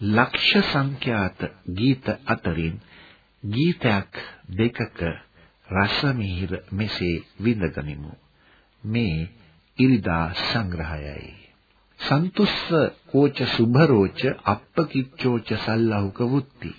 ලක්ෂ සංඛ්‍යාත ගීත අතරින් ගීතයක් දෙකක රස මිහිර මෙසේ විඳගනිමු. මේ ඉරිදා සංග්‍රහයයි. සන්තුස්ස කෝච සුභරෝච අප්පකිච්චෝච සල්ලහුක වුත්ති.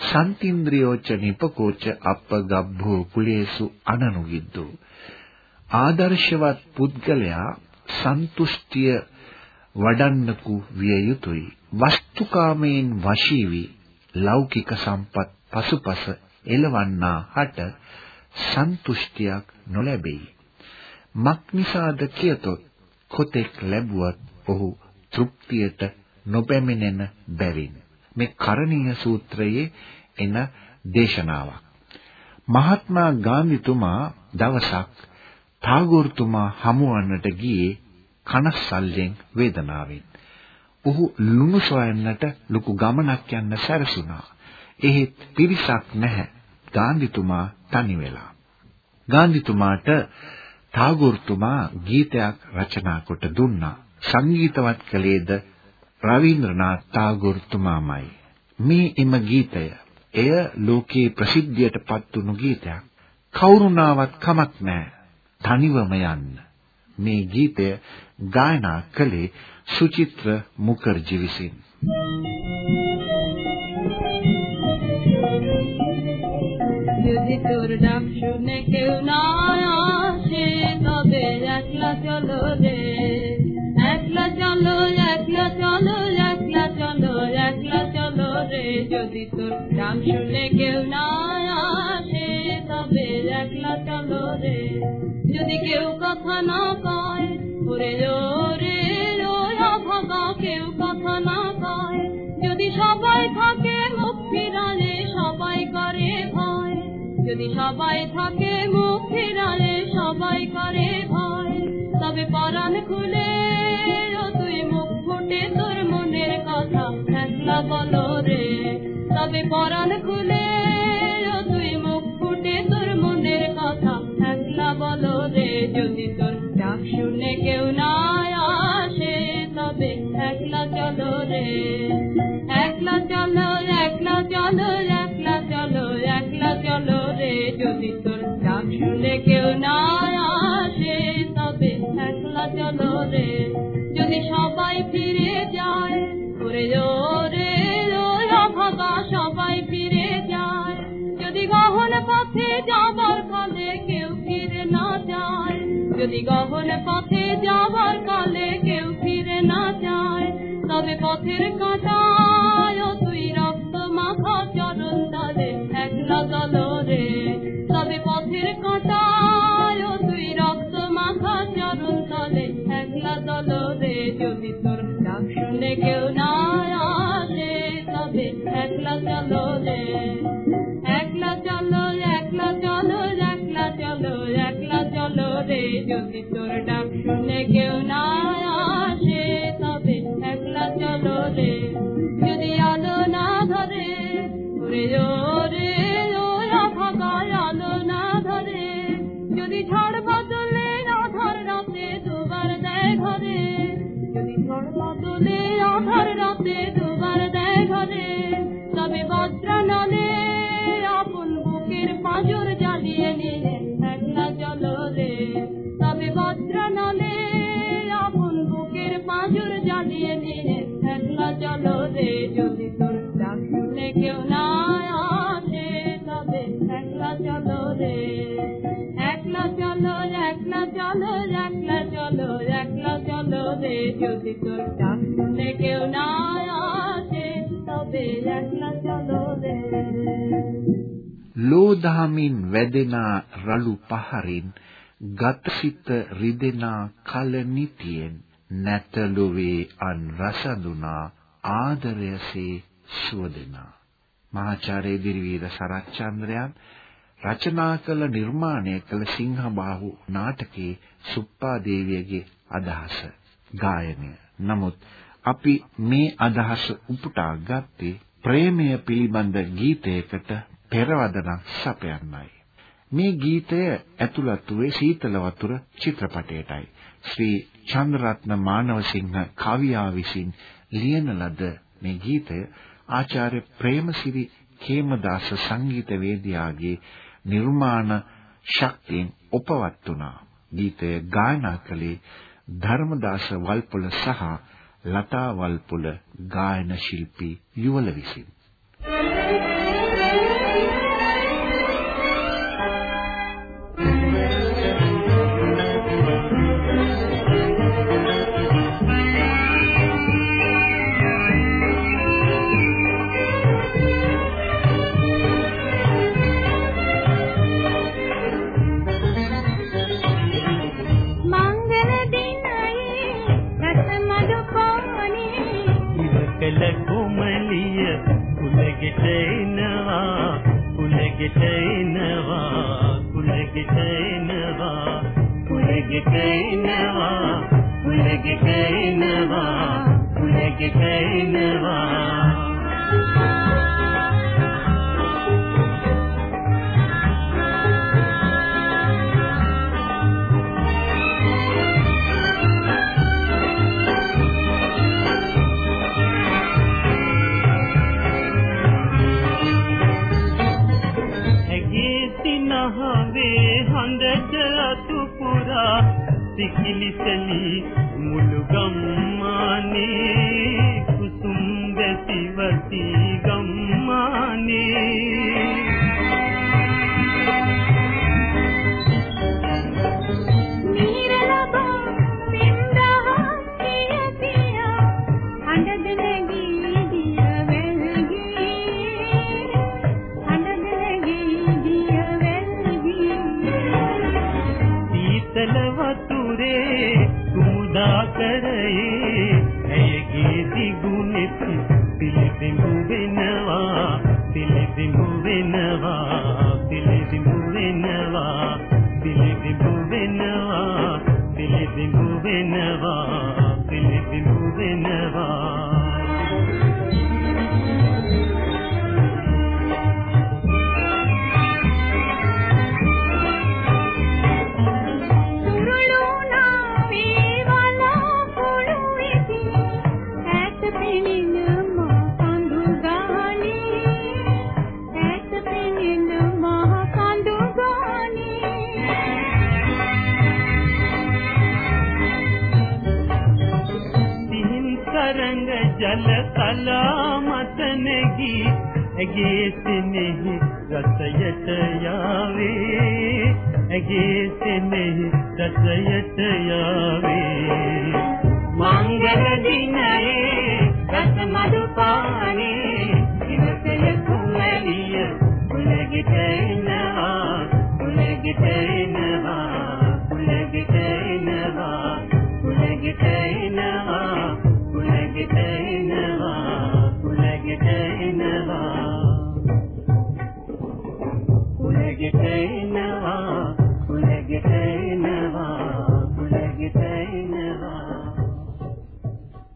සන්තින්ද්‍රියෝච නිපකෝච අප්පගබ්බෝ කුලේසු අනනුගිද්දෝ. ආදර්ශවත් පුද්ගලයා සන්තුෂ්ටිය වඩන්නකු විය යුතුය. වස්තුකාමයෙන් වශී වී ලෞකික සම්පත් පසුපස එළවන්නා හට සන්තුෂ්ටියක් නොලැබෙයි. මක්නිසාද කියතොත් කොතෙක් ලැබුවත් ඔහු තෘප්තියට නොපැමිණෙන බැවින් මේ කරණීය සූත්‍රයේ එන දේශනාවක්. මහත්මා ගාන්ධිතුමා දවසක් ටාගෝර්තුමා හමුවන්නට ගියේ කනස්සල්ලෙන් වේදනාවෙන්. ඔහු ලුණු සොයන්නට ලොකු ගමනක් යන්න සැරසුණා. එහෙත් පිරිසක් නැහැ. ගාන්ධිතුමා තනි වෙලා. ගාන්ධිතුමාට ටාගෝර්තුමා ගීතයක් රචනා කොට දුන්නා. සංගීතවත් කළේද රවීන්ද්‍රනාත් ටාගෝර්තුමාමයි. මේ එම ගීතය එය ලෝකේ ප්‍රසිද්ධියට පත් වුණු ගීතයක්. කවුරුණාවත් කමක් නැහැ. තනිවම යන්න. මේ ගීතය ගායනා කළේ සුචිත්‍ර මුකර්ජි විසින්. যদি তোর ডাক শুনে কেউ না আসে তবে একলা চলো রে একলা চলো একলা চলো একলা চলো একলা চলো রে যদি তোর ডাক শুনে কেউ না আসে তবে একলা চলো রে যদি কেউ কথা না কয় ওরে ওরে যদি সবাই থাকে মুখের ফিরালে, সবাই করে ভয়। তবে পরাণ খুলে তুই মুখ ফুটে তোর মনের কথা। একলা বলো রে। তবে পরাণ খুলে তুই মুখ ফুটে তোর মনের কথা। একলা বলো রে, যদি তোর ডাক শুনে কেউ না আসে, তবে একলা চলো রে। একলা চলো একলা চলো চলো যদি পথে যাবার কালে কেউ ফিরে না যায়। তবে পথের কাঁটায় তুই রক্ত মাখা চরণ দলে একলা দল রে। তবে পথের কাঁটায় তুই রক্ত মাখা চরণ দলে একলা দল রে। যদি তোর ডাক শুনে কেউ না আসে, তবে একলা চলো রে। रे ज्योति तोर डाक शून्य घेऊन आया যদি তোর ডাক শুনে কেউ না আসে তবে একলা চলো রে ලෝදහමින් වැදෙනා රළු පහරින් ගතසිත රිදෙනා කල නිතියෙන් නැතලුවේ අන් රසඳුනා ආදරයසේ සුව දෙනා. මහාචාර්ය දිරිවීර සරච්චන්ද්‍රයන් රචනා කළ නිර්මාණය කළ සිංහබාහු නාටකයේ සුප්පා දේවියගේ අදහස ගායනය. නමුත් අපි මේ අදහස උපුටා ගත්තේ ප්‍රේමය පිළිබඳ ගීතයකට පෙරවදනක් සපයන්නයි. මේ ගීතය ඇතුළත් වූ සීතල වතුර චිත්‍රපටයටයි. ශ්‍රී චන්ද්‍රරත්න මානවසිංහ කවියා විසින් ලියන ලද මේ ගීතය ආචාර්ය ප්‍රේමසිරි කේමදාස සංගීත වේදිකාගේ නිර්මාණ ශක්තියෙන් උපවත් වුණා. ගීතය ගායනා කළේ ධර්මදාස වල්පොල සහ ලතා වල්පොල ගායන ශිල්පී යුවල විසින්. මහවේ හඳට අතු පුරා සිකිලිසලි මුළු ගම්මානේ කුසුම් දැතිවති සෙනෙහි සසයට යාවේ මංගල දිනයේ රස මඩු පානේ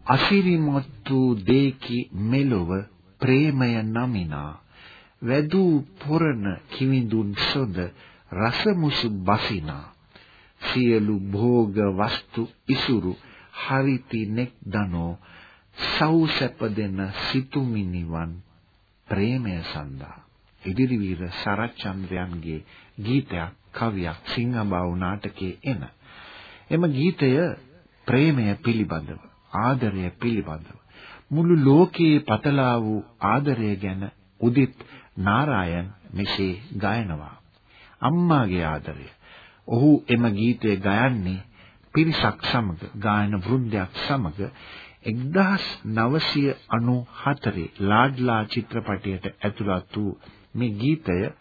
අසිරිමත්තු දේකි මෙලොව ප්‍රේමය නමිනා. වැදූ පොරණ කිවිඳුන් සොඳ රසමුසු බසිනා. සියලු භෝග වස්තු ඉසුරු හරිති නෙක් දනෝ. සෞසප දෙන සිතුමිනිවන් ප්‍රේමය සඳහා. ඉදිරිවීර සරච්චන්ද්‍රයන්ගේ ගීතයක් කවියක් සිංහබාහු නාටකයේ එන. එම ගීතය ප්‍රේමය පිළිබඳව ආදරය පිළිබඳව. මුළු ලෝකයේ පතලා වූ ආදරය ගැන උදිත් නාරායන් මෙසේ ගයනවා. අම්මාගේ ආදරය. ඔහු එම ගීතය ගයන්නේ පිරිසක් සමග ගායන වෘන්දයක් සමග 1994 ලාඩ්ලා චිත්‍රපටයට ඇතුළත් වූ මේ ගීතය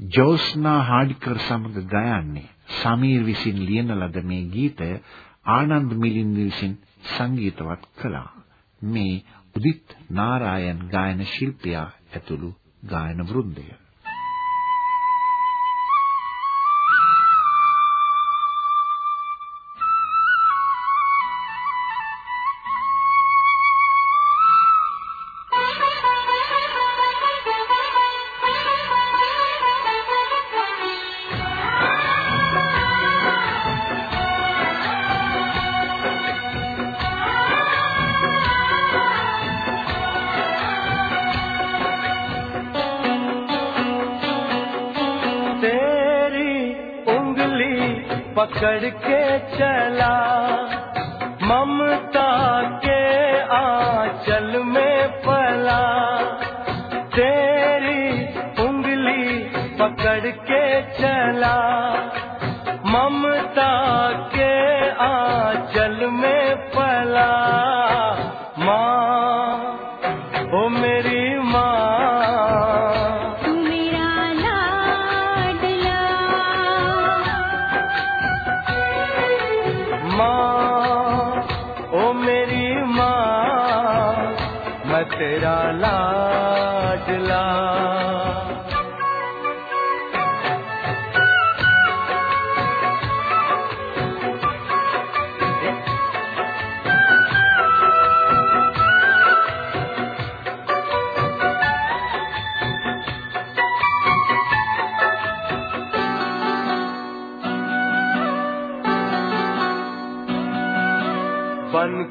ජෝස්නා හාඩ්කර් සමග ගයන්නේ. සමීර් විසින් ලියන ලද මේ ගීතය ආනන්ද් මිලින්ද විසින් සංගීතවත් කළා. මේ උදිත් නාරායන් ගායන ශිල්පියා ඇතුළු ගායන වෘන්දය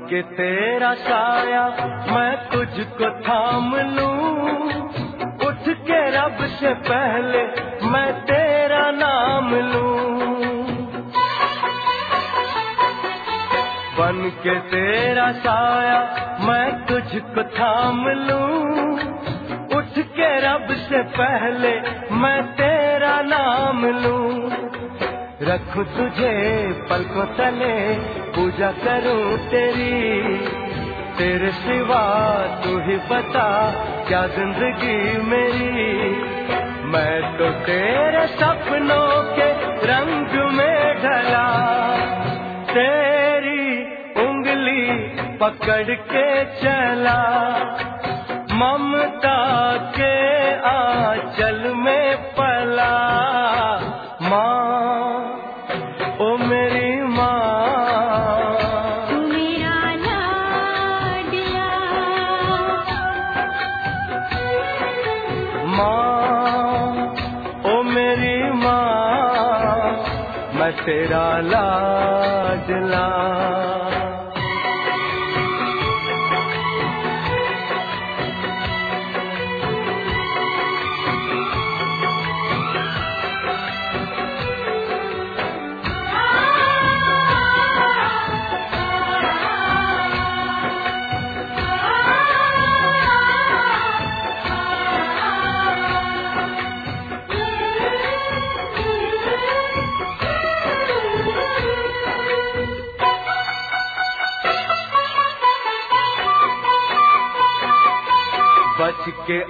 के तेरा साया मैं तुझको थाम लूँ। उठ के रब से पहले मैं तेरा नाम लूँ। बन के तेरा साया मैं तुझको थाम लूँ। उठ के रब से पहले मैं तेरा नाम लूँ। रखूँ तुझे पलकों तले, पूजा करूँ तेरी। तेरे सिवा तू ही बता, क्या ज़िंदगी मेरी। मैं तो तेरे सपनों के रंग में ढला। तेरी उंगली पकड़ के चला। ममता के आंचल तेरा लाडला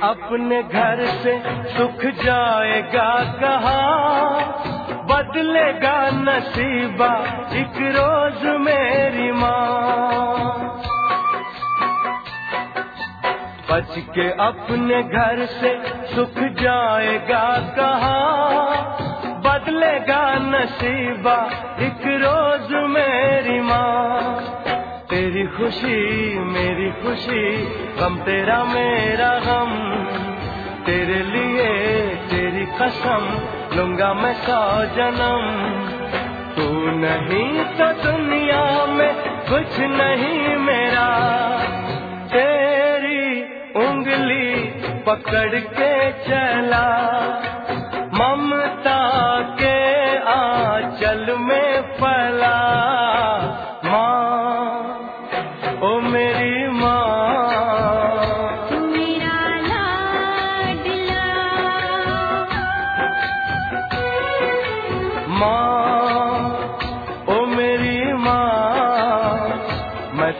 अपने घर से सुख जाएगा कहा? बदलेगा नसीबा एक रोज मेरी माँ। बच के अपने घर से सुख जाएगा कहा? बदलेगा नसीबा एक रोज मेरी माँ। तेरी खुशी, मेरी खुशी, गम तेरा मेरा गम। तेरे लिए तेरी कसम, लूँगा मैं सौ जन्म। तू नहीं तो दुनिया में कुछ नहीं मेरा। तेरी उंगली पकड़ के चला। ममता के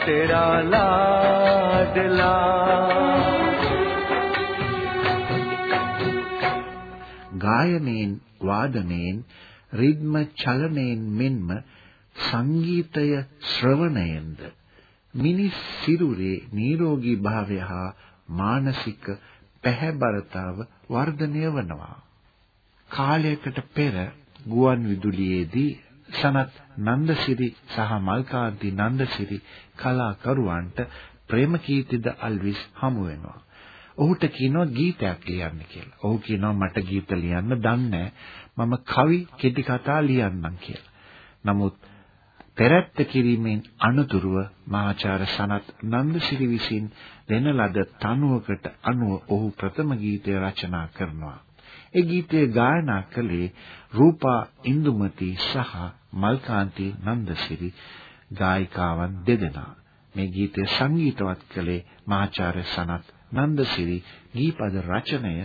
तेरा लाडला ගායනයෙන් වාදනයෙන් රිද්ම චලනයෙන් මෙන්ම සංගීතය ශ්‍රවණයෙන්ද මිනිස් සිරුරේ නිරෝගී භාවය හා මානසික පැහැබරතාව වර්ධනය වනවා. කාලයකට පෙර ගුවන් විදුලියේදී සනත් නන්දසිරි සහ මල්කාන්ති නන්දසිරි කලාකරුවන්ට ප්‍රේමකීර්තිද අල්විස් හමු වෙනවා. ඔහුට කියනවා ගීතයක් ලියන්න කියලා. ඔහු කියනවා මට ගීත ලියන්න දන්නේ මම කවි කෙටි කතා ලියන්නම් කියලා. නමුත් පෙරත්ත කිරීමෙන් අනතුරුව මහාචාර්ය සනත් නන්දසිරි විසින් දෙන ලද තනුවකට අනුව ඔහු ප්‍රථම ගීතය රචනා කරනවා. ඒ ගීතය ගායනා කළේ රූපා ඉන්දුමති සහ මල්කාන්ති නන්දසිරි ගායිකාවන් දෙදෙනා. මේ ගීතය සංගීතවත් කළේ මහාචාර්ය සනත් නන්දසිරි ගීපද රචනය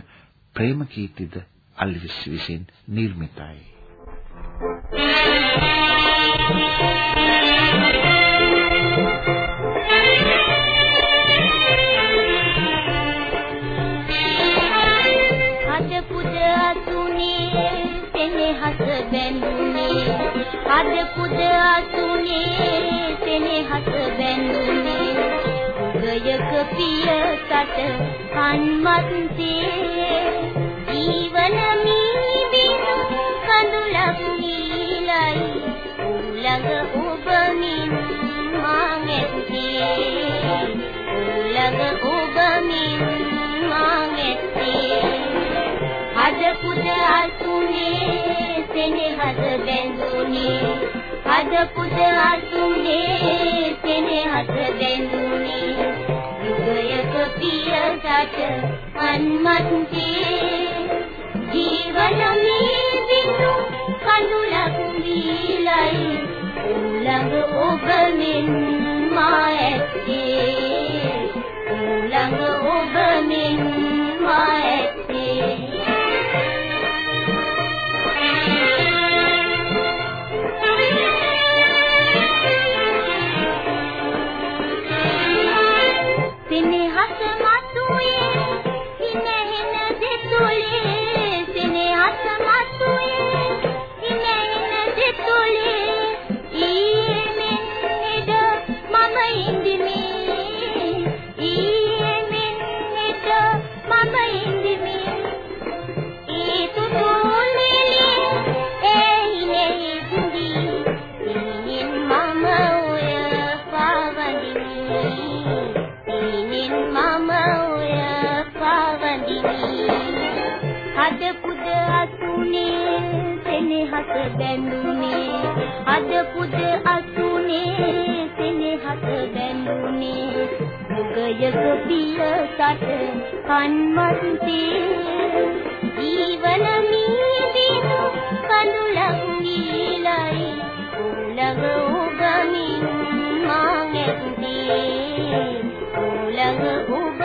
ප්‍රේමකීර්තිද අල්විස් විසින් නිර්මිතයි. අද පිය සට කන්මත්සේ ජීවන මී බිනු කඳුලක් නීලයි උලඟ ඔබ මින් මාගෙත්තේ උලඟ ඔබ මින් මාගෙත්තේ අද පුද අසුනේ සෙනෙහස බැඳුනේ අද පුද අසුනේ සෙනෙහස බැඳුනේ යුගයක පිය සට අන්මත්සේ ජීවන මේ විසු කඳුලක් වීලයි. උලඟ ඔබ මෙන් මා ඇත්තේ බැඳුනේ අද පුද අසුනේ සෙනෙහස බැඳුනේ. මුගයක පිය සට කන්මත්සේ ජීවන මී දිනු කඳුලක් නීලයි උලඟ ඔබ මින් මාගෙත්තේ උලඟ ඔබ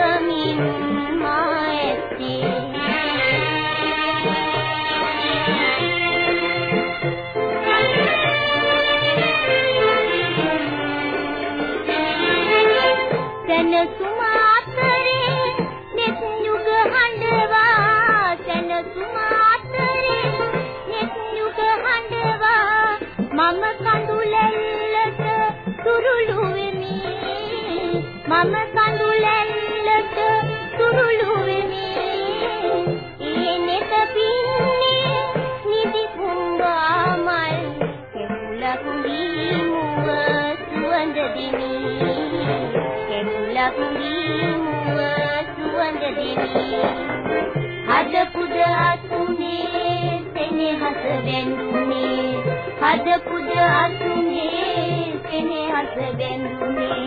කෙමුලක් දී මුව සුවඳ දිනි අද පුද අසුනේ සෙනෙහස බැඳුනේ. අද පුද අසුනේ සෙනෙහස බැඳුනේ.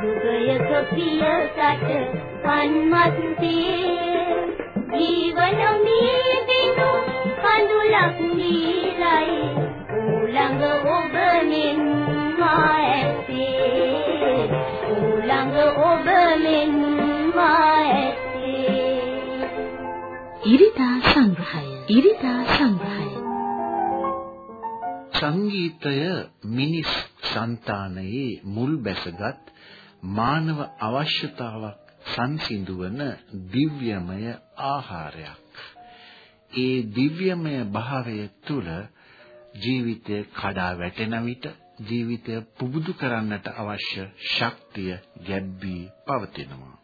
දුගයක පිය සට පන්මත්සේ ජීවන මේ දිනු කඳුලක් නීලයි මෙන් මා ඇත්තේ ඉරිදා සංග්‍රහය. ඉරිදා සංග්‍රහය. සංගීතය මිනිස් సంతානයේ මුල් බැසගත් මානව අවශ්‍යතාවක් සංසිඳුවන දිව්‍යමය ආහාරයක්. ඒ දිව්‍යමය භාවය තුල ජීවිතය කඩා වැටෙන විට ජීවිතය පුබුදු කරන්නට අවශ්‍ය ශක්තිය ගැබ්වී පවතිනවා.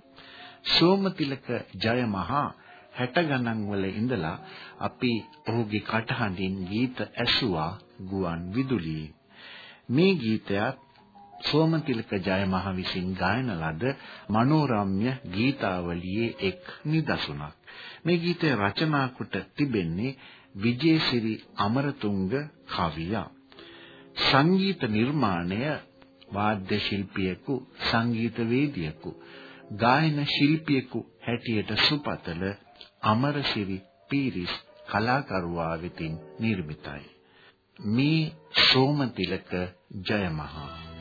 සෝමතිලක ජයමහා 60 ගණන් වල ඉඳලා අපි ඔහුගේ කටහඬින් ගීත ඇසුවා ගුවන් විදුලියේ. මේ ගීතයත් සෝමතිලක ජයමහ විසින් ගායන ලද මනෝරම්‍ය ගීතාවලියේ එක් නිදසුනක්. මේ ගීතය රචනා කොට තිබෙන්නේ විජේසිරි අමරතුංග කවියා. සංගීත නිර්මාණය වාද්‍ය ශිල්පියෙකු සංගීතවේදියෙකු ගායන ශිල්පියෙකු හැටියට සුපතල අමරසිරි පීරිස් කලාකරුවා වෙතින් නිර්මිතයි. මේ සෝමතිලක ජයමහා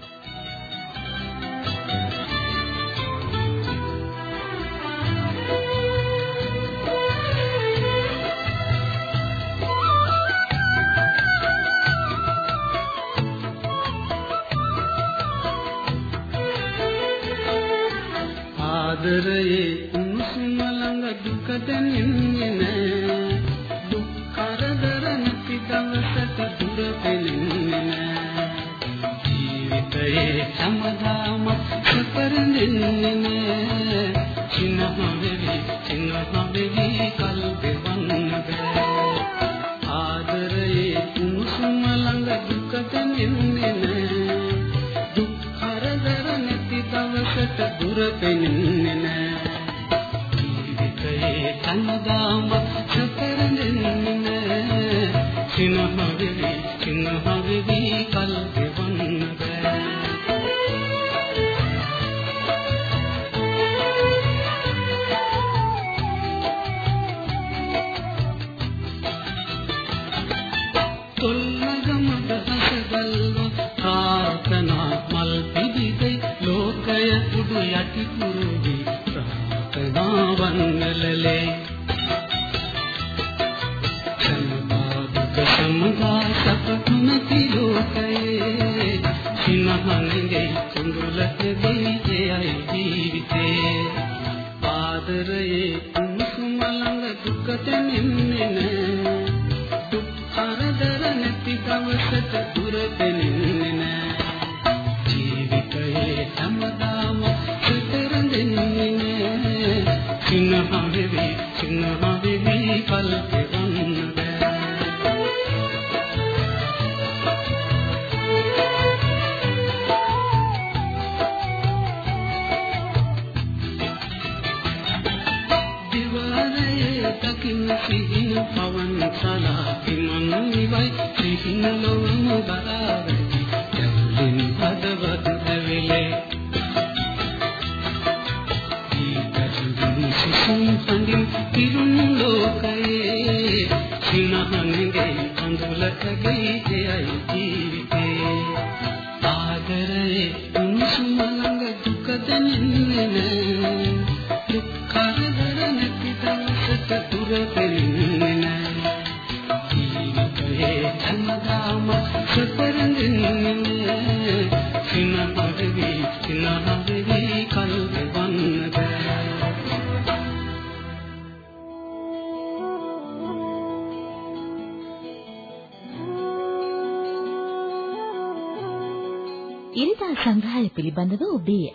ආදරයේ උණුසුම ළඟ දුක දැනෙන්නේ නෑ. දුක් කරදර නැති දවසක දුර පෙනෙන්නේ නෑ. ජීවිතයේ සමදාම සපරන්නේ නෑ. සිනහ වෙවි සිනහ වෙවි කල්පෙවන්න බෑ. ආදරයේ උණුසුම ළඟ දුක දැනෙන්නේ නෑ. දුක් කරදර නැති දවසක දුර පෙනෙන්නේ ජීවිතයේ සිනහනගේ කුඳුලකේ ජයයි ජීවිතේ. ආදරයේ උණුසුම ළඟ දුක දැනෙන්නේ නෑ දුක් කරදර නැති දවසක දුර දෙන්නේ සංගින් පිරුන් ලෝකයේ සිනහනගේ අඳුලකගේ ජයයි